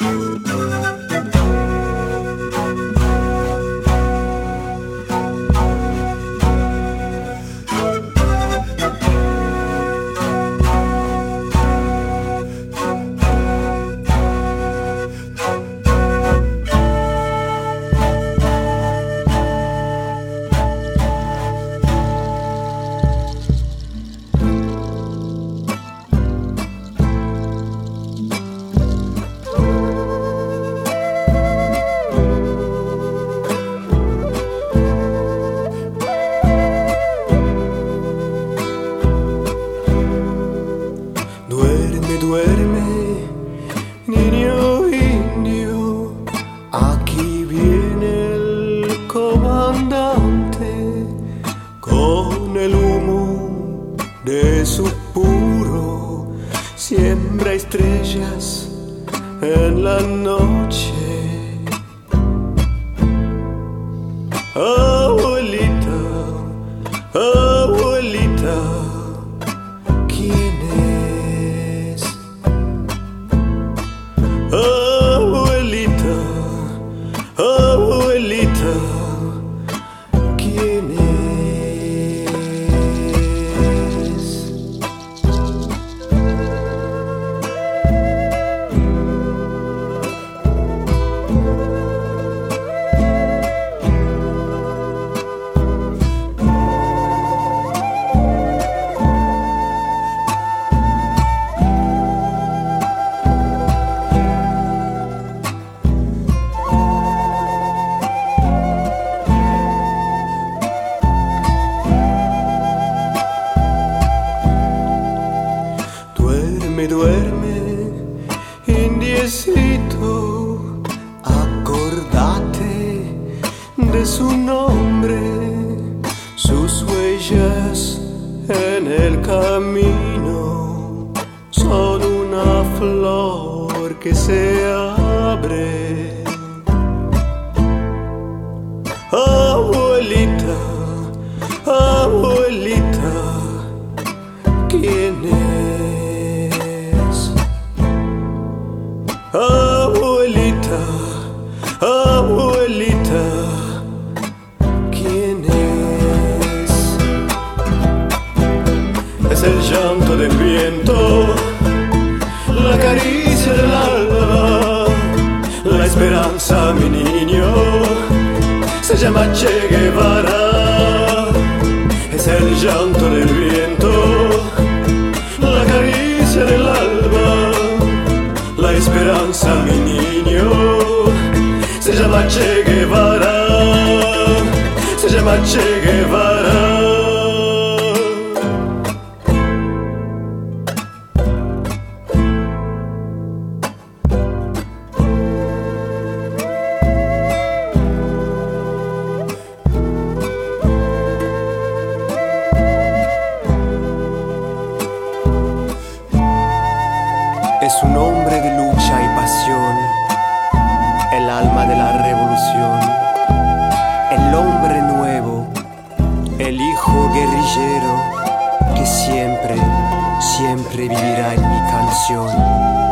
Duerme, niño indio, aquí viene el comandante con el humo de su puro, siembra estrellas en la noche. Abuelita, Abuelita, abuelita, ¿quién Duerme, indiecito, acordate de su nombre, sus huellas en el camino son una flor que se abre. Abuelita, abuelita, ¿quién es? Es el llanto del viento, la caricia del alba, la esperanza, mi niño, se llama Che Guevara. Es el llanto del viento, la caricia del alba, la esperanza, mi niño, se llama Che Guevara, Es un hombre de lucha y pasión, el alma de la revolución, el hombre nuevo, el hijo guerrillero que siempre, siempre vivirá en mi canción.